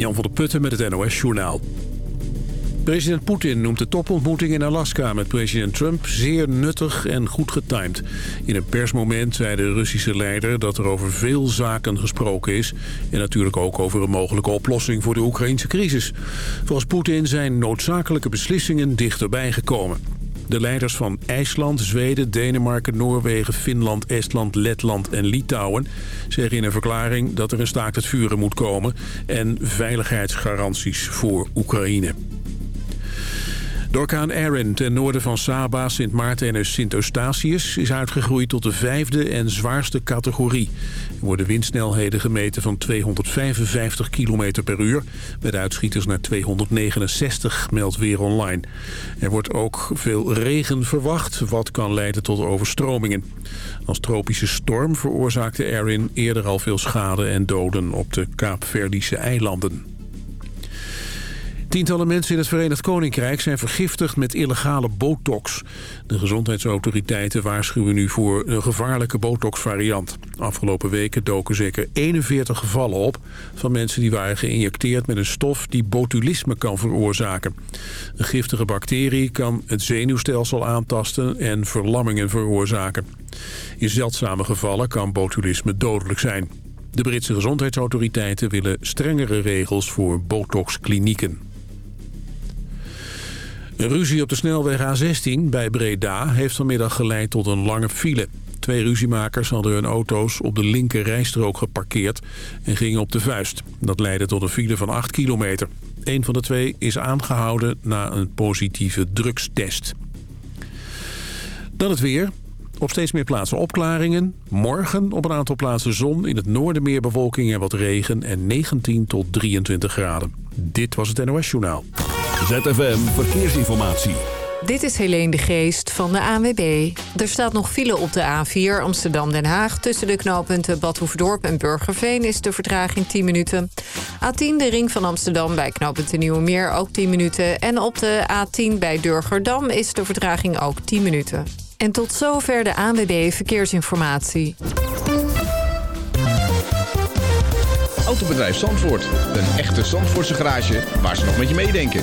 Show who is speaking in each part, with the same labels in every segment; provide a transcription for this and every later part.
Speaker 1: Jan van der Putten met het NOS-journaal. President Poetin noemt de topontmoeting in Alaska met president Trump zeer nuttig en goed getimed. In een persmoment zei de Russische leider dat er over veel zaken gesproken is... en natuurlijk ook over een mogelijke oplossing voor de Oekraïnse crisis. Volgens Poetin zijn noodzakelijke beslissingen dichterbij gekomen. De leiders van IJsland, Zweden, Denemarken, Noorwegen, Finland, Estland, Letland en Litouwen zeggen in een verklaring dat er een staakt het vuren moet komen en veiligheidsgaranties voor Oekraïne. De orkaan Erin ten noorden van Saba, Sint Maarten en Sint Eustatius... is uitgegroeid tot de vijfde en zwaarste categorie. Er worden windsnelheden gemeten van 255 km per uur... met uitschieters naar 269, meldt Weer Online. Er wordt ook veel regen verwacht, wat kan leiden tot overstromingen. Als tropische storm veroorzaakte Erin eerder al veel schade en doden op de Kaapverdische eilanden. Tientallen mensen in het Verenigd Koninkrijk zijn vergiftigd met illegale botox. De gezondheidsautoriteiten waarschuwen nu voor een gevaarlijke botox-variant. Afgelopen weken doken zeker 41 gevallen op van mensen die waren geïnjecteerd met een stof die botulisme kan veroorzaken. Een giftige bacterie kan het zenuwstelsel aantasten en verlammingen veroorzaken. In zeldzame gevallen kan botulisme dodelijk zijn. De Britse gezondheidsautoriteiten willen strengere regels voor botox-klinieken. Ruzie op de snelweg A16 bij Breda heeft vanmiddag geleid tot een lange file. Twee ruziemakers hadden hun auto's op de linker rijstrook geparkeerd en gingen op de vuist. Dat leidde tot een file van 8 kilometer. Een van de twee is aangehouden na een positieve drugstest. Dan het weer. Op steeds meer plaatsen opklaringen. Morgen op een aantal plaatsen zon. In het noorden meer bewolking en wat regen. En 19 tot 23 graden. Dit was het NOS Journaal.
Speaker 2: ZFM Verkeersinformatie.
Speaker 3: Dit is Helene de Geest van de ANWB. Er staat nog file op de A4 Amsterdam-Den Haag. Tussen de knooppunten Badhoefdorp en Burgerveen is de vertraging 10 minuten. A10 de ring van Amsterdam bij knooppunt Nieuwe Meer ook 10 minuten. En op de A10 bij Durgerdam is de vertraging ook 10 minuten. En tot zover de ANWB Verkeersinformatie.
Speaker 4: Autobedrijf Zandvoort. Een echte Zandvoortse garage waar ze nog met je meedenken.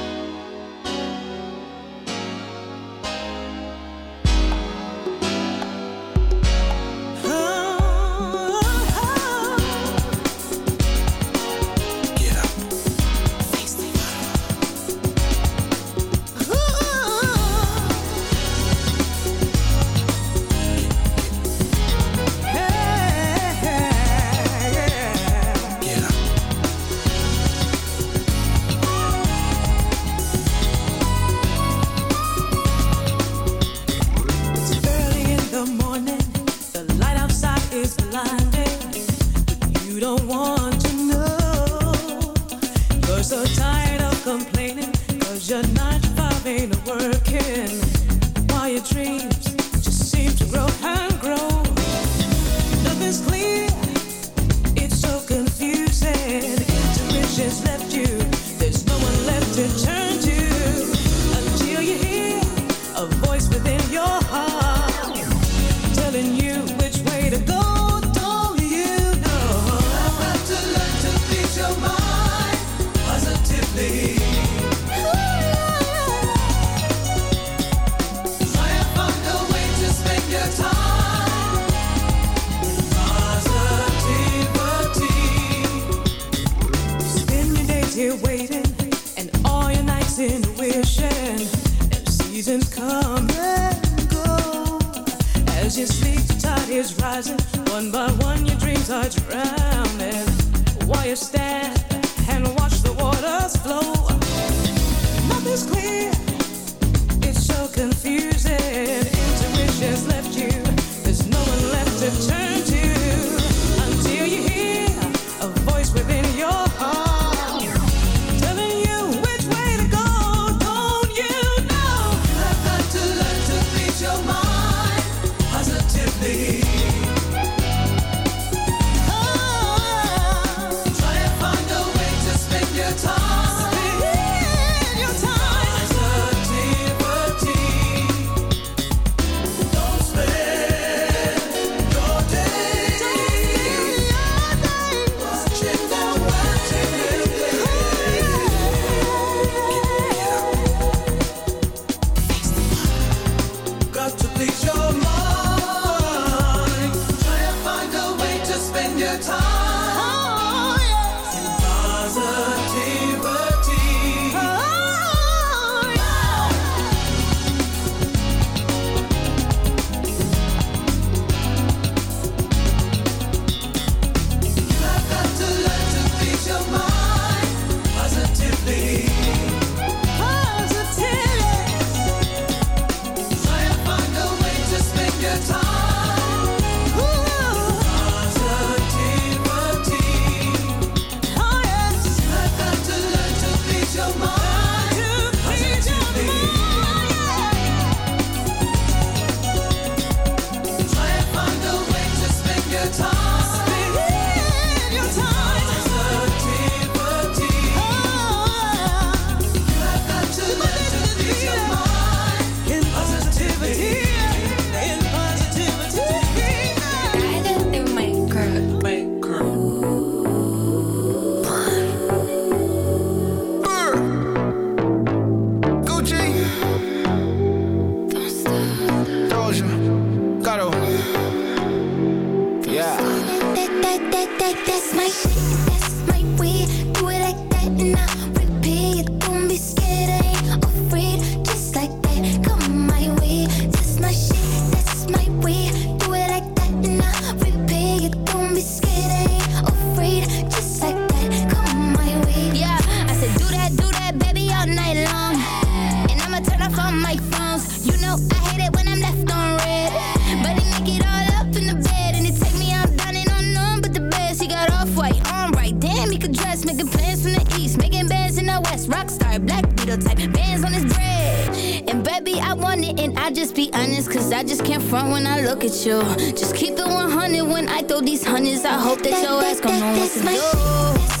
Speaker 5: type. Bands on his bread. And baby, I want it, and I just be honest, cause I just can't front when I look at you. Just keep it 100 when I throw these hundreds. I hope that, that your ass gon' know what to do.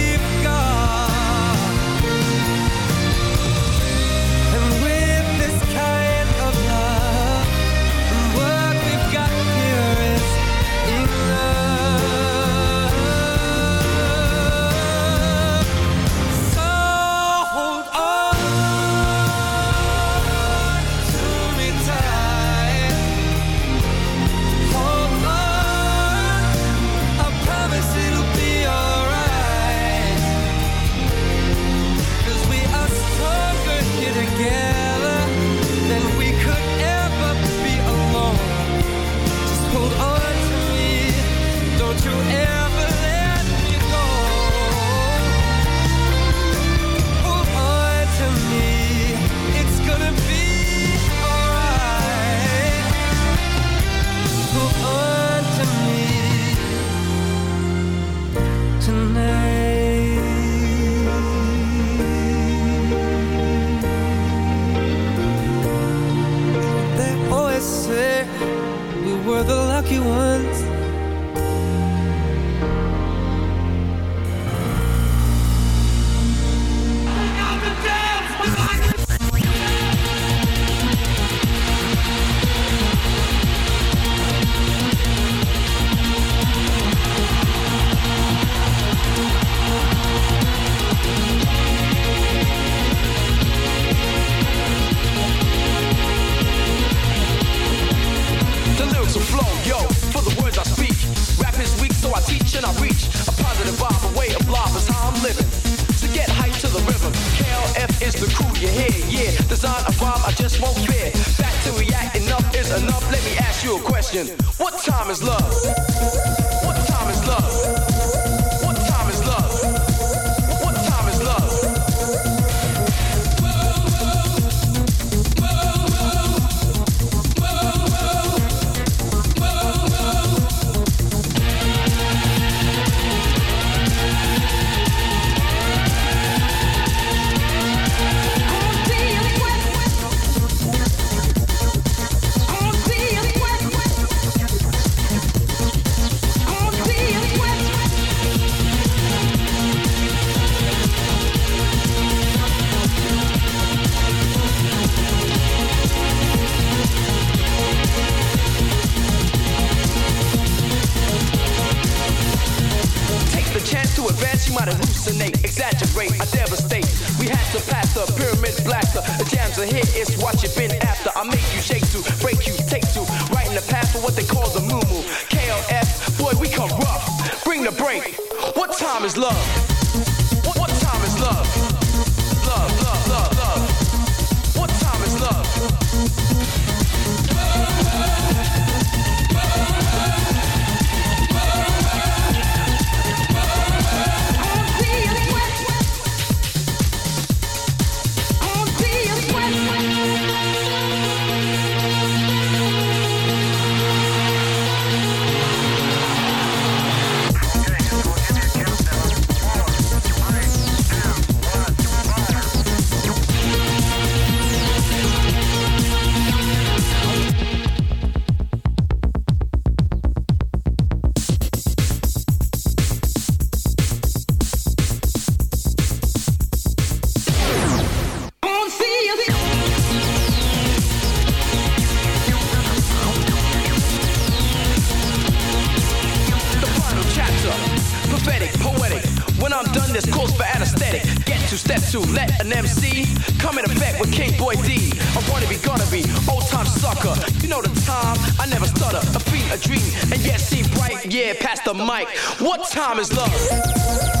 Speaker 6: ask you a question. What time is love? What time is love?
Speaker 7: Past pass the mic. What time is love?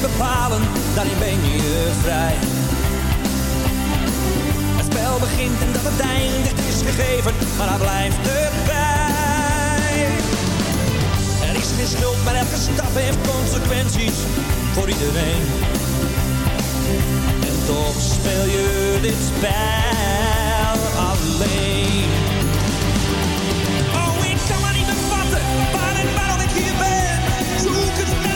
Speaker 8: bepalen, daarin ben je vrij. Het spel begint en dat het eindigt is gegeven, maar hij blijft erbij. Er is geen schuld, maar elke stap heeft consequenties voor iedereen. En toch speel je dit spel alleen. Oh, ik kan maar niet bevatten waar en waarom ik hier ben. Zoek het.